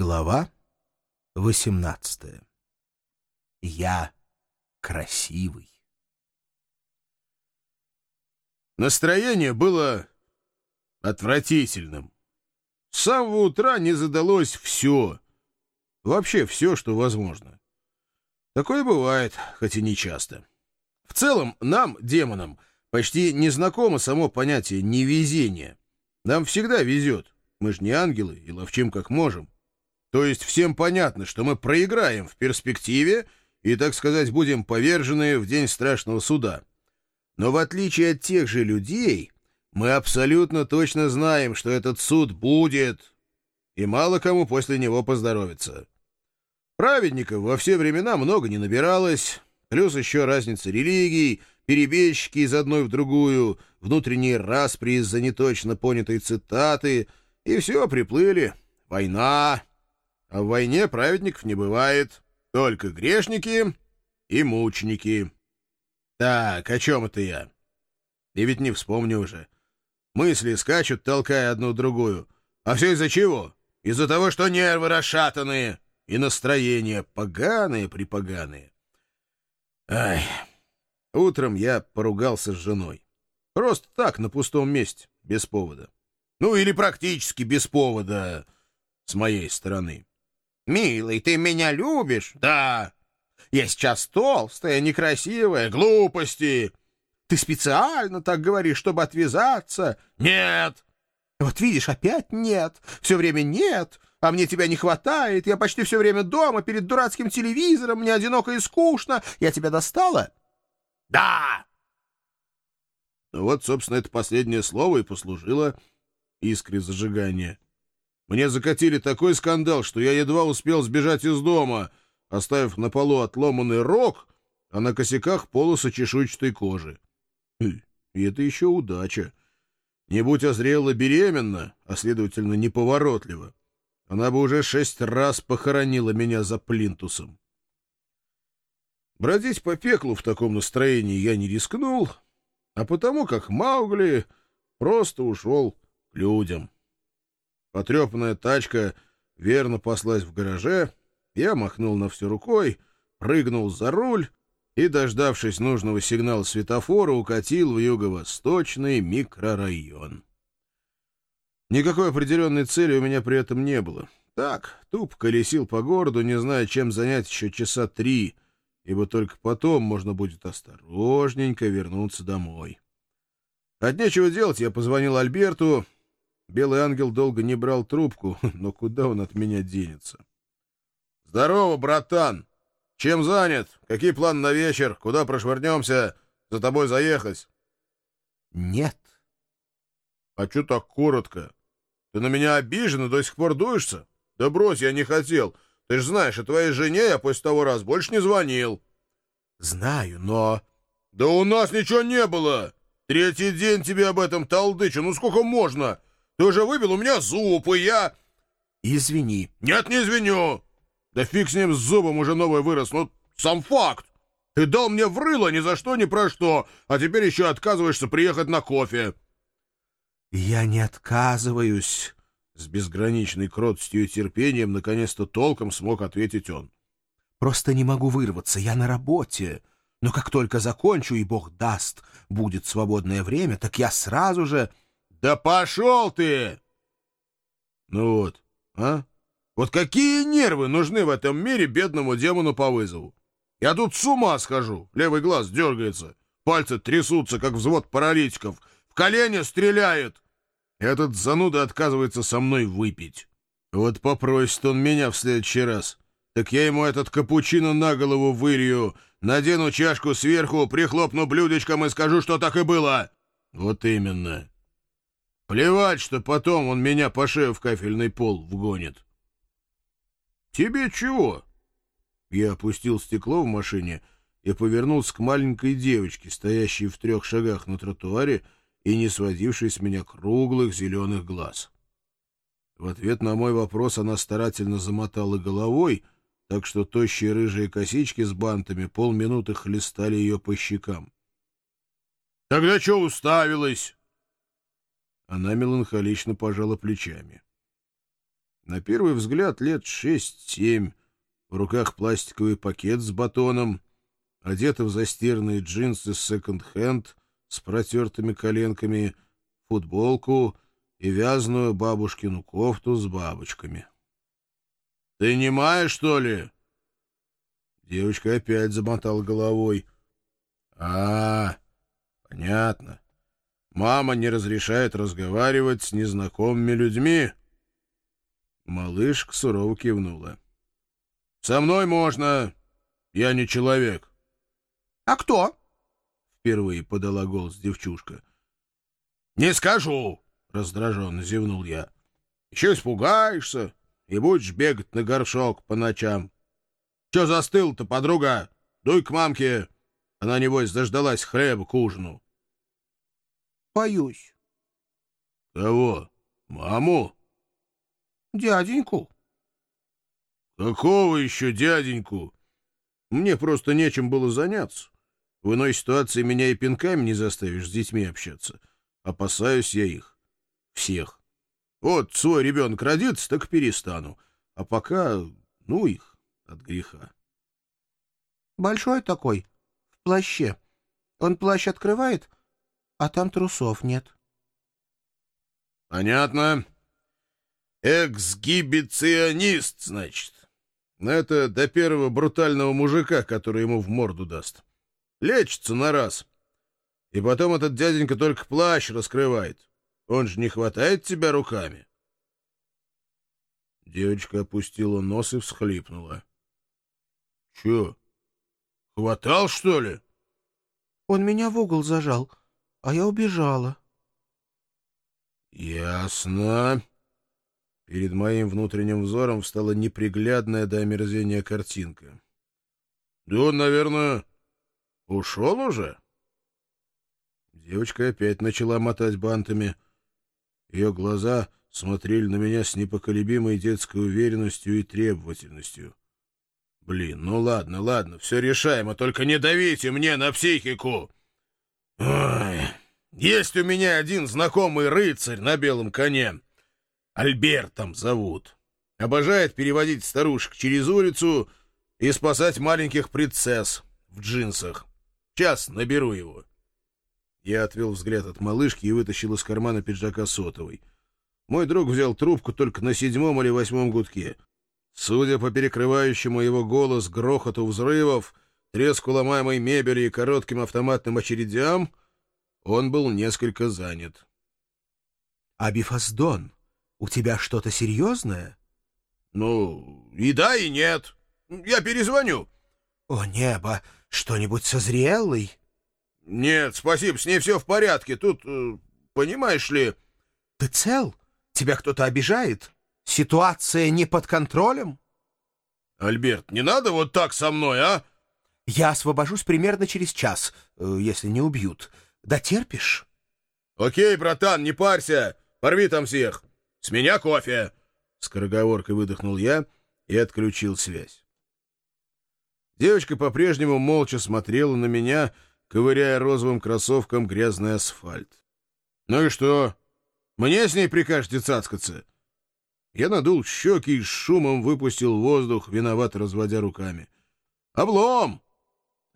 Глава 18. Я красивый. Настроение было отвратительным. С самого утра не задалось все. Вообще все, что возможно. Такое бывает, хоть и не часто. В целом, нам, демонам, почти не знакомо само понятие невезения. Нам всегда везет. Мы же не ангелы и ловчим как можем. То есть всем понятно, что мы проиграем в перспективе и, так сказать, будем повержены в день страшного суда. Но в отличие от тех же людей, мы абсолютно точно знаем, что этот суд будет, и мало кому после него поздоровится. Праведников во все времена много не набиралось, плюс еще разница религий, перебежчики из одной в другую, внутренние распри из-за неточно понятой цитаты, и все, приплыли. Война, а в войне праведников не бывает. Только грешники и мученики. Так, о чем это я? И ведь не вспомню уже. Мысли скачут, толкая одну другую. А все из-за чего? Из-за того, что нервы расшатанные и настроение поганые-припоганые. Ай, утром я поругался с женой. Просто так, на пустом месте, без повода. Ну, или практически без повода с моей стороны. «Милый, ты меня любишь?» «Да». «Я сейчас толстая, некрасивая, глупости». «Ты специально так говоришь, чтобы отвязаться?» «Нет». «Вот видишь, опять нет. Все время нет. А мне тебя не хватает. Я почти все время дома, перед дурацким телевизором. Мне одиноко и скучно. Я тебя достала?» «Да». Ну вот, собственно, это последнее слово и послужило искре зажигания. Мне закатили такой скандал, что я едва успел сбежать из дома, оставив на полу отломанный рог, а на косяках полосы чешуйчатой кожи. И это еще удача. Не будь озрела беременна, а, следовательно, неповоротлива, она бы уже шесть раз похоронила меня за плинтусом. Бродить по пеклу в таком настроении я не рискнул, а потому как Маугли просто ушел к людям. Потрепанная тачка верно паслась в гараже. Я махнул на все рукой, прыгнул за руль и, дождавшись нужного сигнала светофора, укатил в юго-восточный микрорайон. Никакой определенной цели у меня при этом не было. Так, туп колесил по городу, не зная, чем занять еще часа три, ибо только потом можно будет осторожненько вернуться домой. От нечего делать я позвонил Альберту, Белый ангел долго не брал трубку, но куда он от меня денется? «Здорово, братан! Чем занят? Какие планы на вечер? Куда прошвырнемся? За тобой заехать?» «Нет». «А что так коротко? Ты на меня обижен и до сих пор дуешься? Да брось, я не хотел. Ты ж знаешь, о твоей жене я после того раз больше не звонил». «Знаю, но...» «Да у нас ничего не было! Третий день тебе об этом толдычу. Ну сколько можно?» Ты уже выбил у меня зуб, и я...» «Извини». «Нет, не извиню. Да фиг с ним с зубом уже новый вырос. Ну, сам факт. Ты дал мне в рыло ни за что, ни про что, а теперь еще отказываешься приехать на кофе». «Я не отказываюсь», — с безграничной кротостью и терпением наконец-то толком смог ответить он. «Просто не могу вырваться, я на работе. Но как только закончу, и Бог даст, будет свободное время, так я сразу же...» Да пошел ты! Ну вот, а? Вот какие нервы нужны в этом мире бедному демону по вызову? Я тут с ума схожу, левый глаз дергается, пальцы трясутся, как взвод паралитиков, в колени стреляет. Этот зануда отказывается со мной выпить. Вот попросит он меня в следующий раз. Так я ему этот капучино на голову вылью, надену чашку сверху, прихлопну блюдечком и скажу, что так и было. Вот именно. Плевать, что потом он меня по шею в кафельный пол вгонит. Тебе чего? Я опустил стекло в машине и повернулся к маленькой девочке, стоящей в трех шагах на тротуаре и не сводившей с меня круглых зеленых глаз. В ответ на мой вопрос она старательно замотала головой, так что тощие рыжие косички с бантами полминуты хлестали ее по щекам. — Тогда что уставилась? Она меланхолично пожала плечами. На первый взгляд лет шесть-семь. В руках пластиковый пакет с батоном. Одета в застиранные джинсы секонд-хенд с протертыми коленками, футболку и вязаную бабушкину кофту с бабочками. — Ты не маешь, что ли? Девочка опять замотала головой. — А, понятно. Мама не разрешает разговаривать с незнакомыми людьми. Малышка сурово кивнула. — Со мной можно. Я не человек. — А кто? — впервые подала голос девчушка. — Не скажу, — раздраженно зевнул я. — Еще испугаешься и будешь бегать на горшок по ночам. — Че застыл-то, подруга? Дуй к мамке. Она, небось, дождалась хлеба к ужину. — Боюсь. — Кого? Маму? — Дяденьку. — Какого еще дяденьку? Мне просто нечем было заняться. В иной ситуации меня и пинками не заставишь с детьми общаться. Опасаюсь я их. Всех. Вот свой ребенок родится, так перестану. А пока, ну их, от греха. Большой такой, в плаще. Он плащ открывает, а там трусов нет. Понятно. Эксгибиционист, значит. Но это до первого брутального мужика, который ему в морду даст. Лечится на раз. И потом этот дяденька только плащ раскрывает. Он же не хватает тебя руками. Девочка опустила нос и всхлипнула. — Че, хватал, что ли? — Он меня в угол зажал, а я убежала. — Ясно. Перед моим внутренним взором встала неприглядная до омерзения картинка. — Да он, наверное, ушел уже? Девочка опять начала мотать бантами. Ее глаза смотрели на меня с непоколебимой детской уверенностью и требовательностью. Блин, ну ладно, ладно, все решаемо, только не давите мне на психику. Ой, есть у меня один знакомый рыцарь на белом коне. Альбертом зовут. Обожает переводить старушек через улицу и спасать маленьких принцесс в джинсах. Сейчас наберу его. Я отвел взгляд от малышки и вытащил из кармана пиджака сотовый. Мой друг взял трубку только на седьмом или восьмом гудке. Судя по перекрывающему его голос грохоту взрывов, треску ломаемой мебели и коротким автоматным очередям, он был несколько занят. — А Бифасдон, у тебя что-то серьезное? — Ну, и да, и нет. Я перезвоню. — О, небо, что-нибудь созрелый? — Нет, спасибо, с ней все в порядке. Тут, э, понимаешь ли... — Ты цел? Тебя кто-то обижает? Ситуация не под контролем? — Альберт, не надо вот так со мной, а? — Я освобожусь примерно через час, э, если не убьют. Дотерпишь? — Окей, братан, не парься. Порви там всех. С меня кофе. Скороговоркой выдохнул я и отключил связь. Девочка по-прежнему молча смотрела на меня, ковыряя розовым кроссовком грязный асфальт. — Ну и что? Мне с ней прикажете цацкаться? Я надул щеки и шумом выпустил воздух, виновато разводя руками. Облом!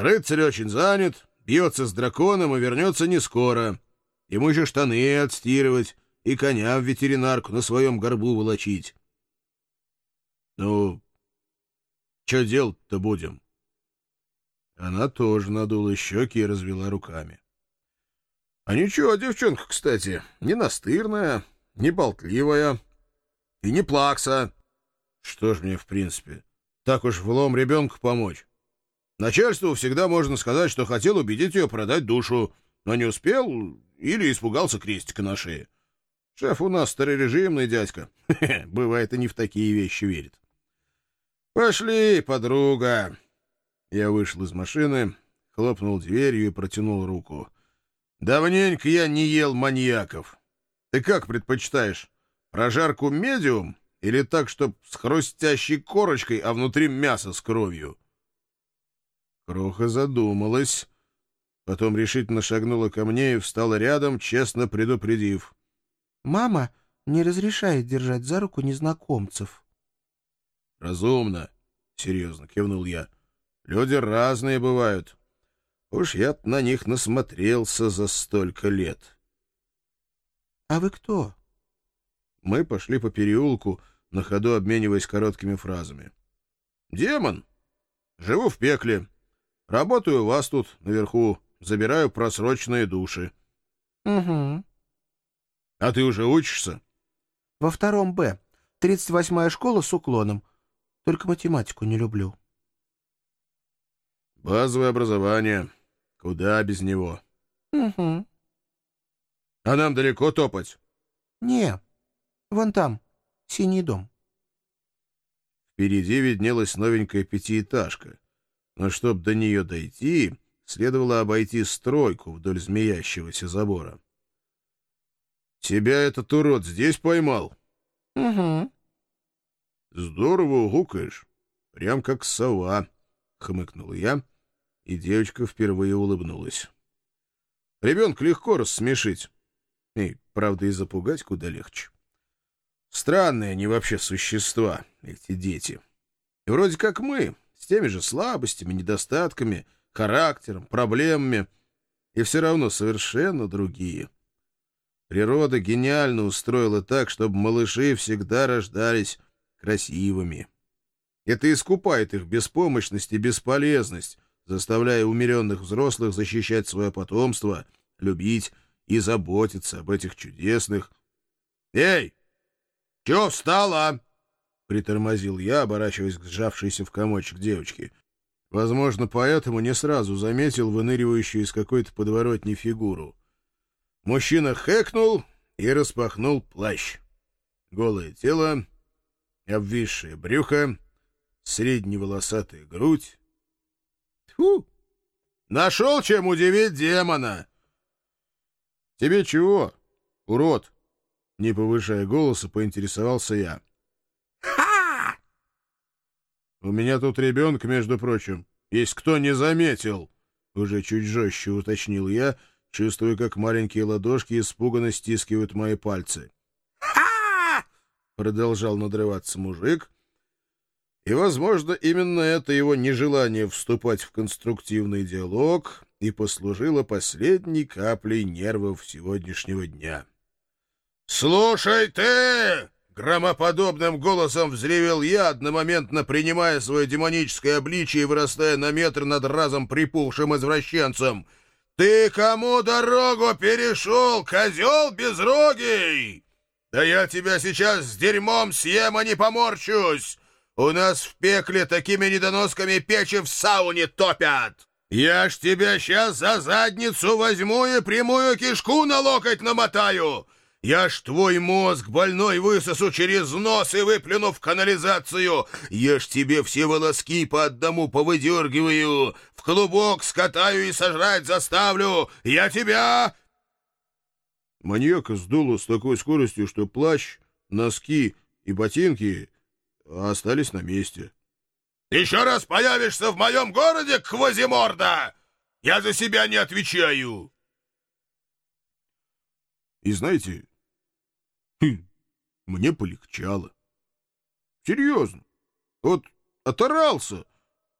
Рыцарь очень занят, бьется с драконом и вернется не скоро. Ему еще штаны отстирывать и коня в ветеринарку на своем горбу волочить. Ну, что делать-то будем? Она тоже надула щеки и развела руками. А ничего, девчонка, кстати, не настырная, не болтливая и не плакса. Что ж мне, в принципе, так уж влом ребенку помочь? Начальству всегда можно сказать, что хотел убедить ее продать душу, но не успел или испугался крестика на шее. Шеф у нас старорежимный дядька. Бывает, и не в такие вещи верит. «Пошли, подруга!» Я вышел из машины, хлопнул дверью и протянул руку. Давненько я не ел маньяков. Ты как предпочитаешь, прожарку медиум или так, чтоб с хрустящей корочкой, а внутри мясо с кровью? Кроха задумалась, потом решительно шагнула ко мне и встала рядом, честно предупредив. — Мама не разрешает держать за руку незнакомцев. — Разумно, — серьезно кивнул я. — Люди разные бывают. Уж я на них насмотрелся за столько лет. — А вы кто? Мы пошли по переулку, на ходу обмениваясь короткими фразами. — Демон. Живу в пекле. Работаю у вас тут, наверху. Забираю просроченные души. — Угу. — А ты уже учишься? — Во втором Б. Тридцать восьмая школа с уклоном. Только математику не люблю. — Базовое образование. Куда без него? — Угу. — А нам далеко топать? — Не. Вон там, синий дом. Впереди виднелась новенькая пятиэтажка. Но чтоб до нее дойти, следовало обойти стройку вдоль змеящегося забора. — Тебя этот урод здесь поймал? — Угу. — Здорово гукаешь. Прям как сова, — хмыкнул я, и девочка впервые улыбнулась. Ребенка легко рассмешить. И, правда, и запугать куда легче. Странные они вообще существа, эти дети. И вроде как мы, теми же слабостями, недостатками, характером, проблемами, и все равно совершенно другие. Природа гениально устроила так, чтобы малыши всегда рождались красивыми. Это искупает их беспомощность и бесполезность, заставляя умеренных взрослых защищать свое потомство, любить и заботиться об этих чудесных... «Эй, чё встала?» — притормозил я, оборачиваясь к сжавшейся в комочек девочке. Возможно, поэтому не сразу заметил выныривающую из какой-то подворотни фигуру. Мужчина хэкнул и распахнул плащ. Голое тело, обвисшее брюхо, средневолосатая грудь. Тьфу! Нашел, чем удивить демона! Тебе чего, урод? Не повышая голоса, поинтересовался я. У меня тут ребенок, между прочим. Есть кто не заметил. Уже чуть жестче уточнил я, чувствуя, как маленькие ладошки испуганно стискивают мои пальцы. Ха! Продолжал надрываться мужик, и, возможно, именно это его нежелание вступать в конструктивный диалог и послужило последней каплей нервов сегодняшнего дня. «Слушай ты!» — громоподобным голосом взревел я, одномоментно принимая свое демоническое обличие и вырастая на метр над разом припухшим извращенцем. «Ты кому дорогу перешел, козел безрогий? Да я тебя сейчас с дерьмом съем, а не поморчусь! У нас в пекле такими недоносками печи в сауне топят. Я ж тебя сейчас за задницу возьму и прямую кишку на локоть намотаю. Я ж твой мозг больной высосу через нос и выплюну в канализацию. Я ж тебе все волоски по одному повыдергиваю, в клубок скатаю и сожрать заставлю. Я тебя...» Маньяка сдуло с такой скоростью, что плащ, носки и ботинки остались на месте. «Еще раз появишься в моем городе, Квазиморда! Я за себя не отвечаю!» И знаете, хм, мне полегчало. Серьезно. Вот оторался,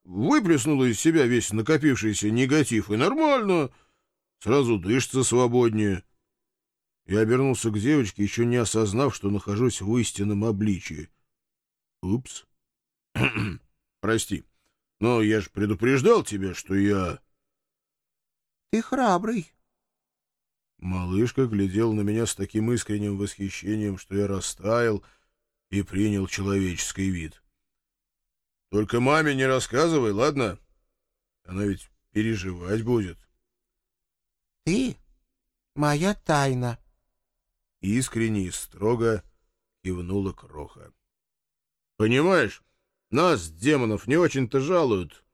выплеснул из себя весь накопившийся негатив, и нормально, сразу дышится свободнее. Я обернулся к девочке, еще не осознав, что нахожусь в истинном обличии. Упс. Прости. Но я же предупреждал тебя, что я... Ты храбрый. Малышка глядел на меня с таким искренним восхищением, что я растаял и принял человеческий вид. Только маме не рассказывай, ладно? Она ведь переживать будет. Ты моя тайна. Искренне и строго кивнула Кроха. Понимаешь, нас, демонов, не очень-то жалуют.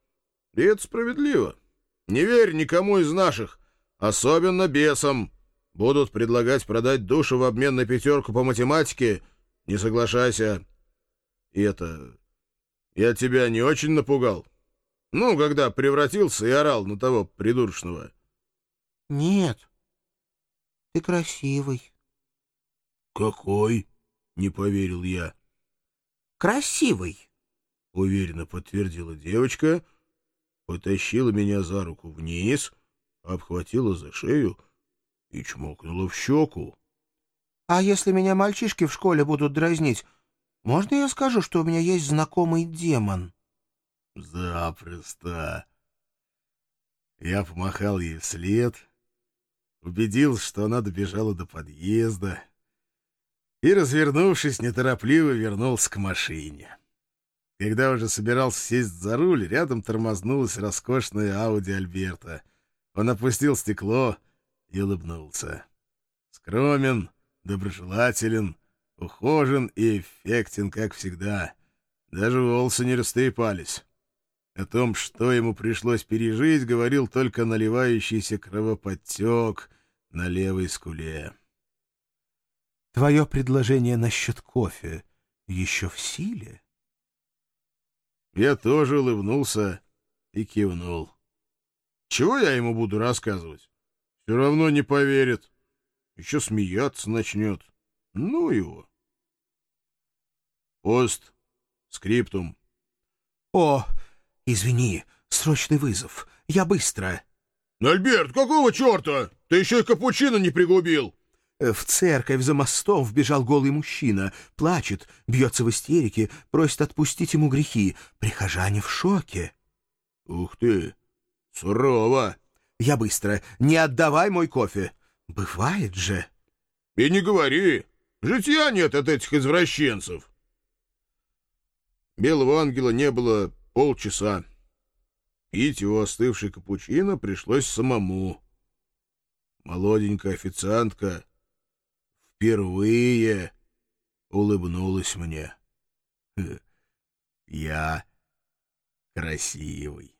И это справедливо. Не верь никому из наших, особенно бесам. Будут предлагать продать душу в обмен на пятерку по математике. Не соглашайся. И это... Я тебя не очень напугал? Ну, когда превратился и орал на того придурочного. Нет. Ты красивый. «Какой?» — не поверил я. «Красивый», — уверенно подтвердила девочка, потащила меня за руку вниз, обхватила за шею и чмокнула в щеку. «А если меня мальчишки в школе будут дразнить, можно я скажу, что у меня есть знакомый демон?» «Запросто!» Я помахал ей вслед, убедился, что она добежала до подъезда и, развернувшись, неторопливо вернулся к машине. Когда уже собирался сесть за руль, рядом тормознулась роскошная Ауди Альберта. Он опустил стекло и улыбнулся. Скромен, доброжелателен, ухожен и эффектен, как всегда. Даже волосы не растрепались. О том, что ему пришлось пережить, говорил только наливающийся кровоподтек на левой скуле. «Твое предложение насчет кофе еще в силе?» Я тоже улыбнулся и кивнул. «Чего я ему буду рассказывать? Все равно не поверит. Еще смеяться начнет. Ну его!» Пост. Скриптум. «О, «Извини, срочный вызов. Я быстро». «Альберт, какого черта? Ты еще и капучино не пригубил!» э, В церковь за мостом вбежал голый мужчина. Плачет, бьется в истерике, просит отпустить ему грехи. Прихожане в шоке. «Ух ты! Сурово!» «Я быстро. Не отдавай мой кофе. Бывает же!» «И не говори! Житья нет от этих извращенцев!» Белого ангела не было полчаса. Пить его остывший капучино пришлось самому. Молоденькая официантка впервые улыбнулась мне. Я красивый.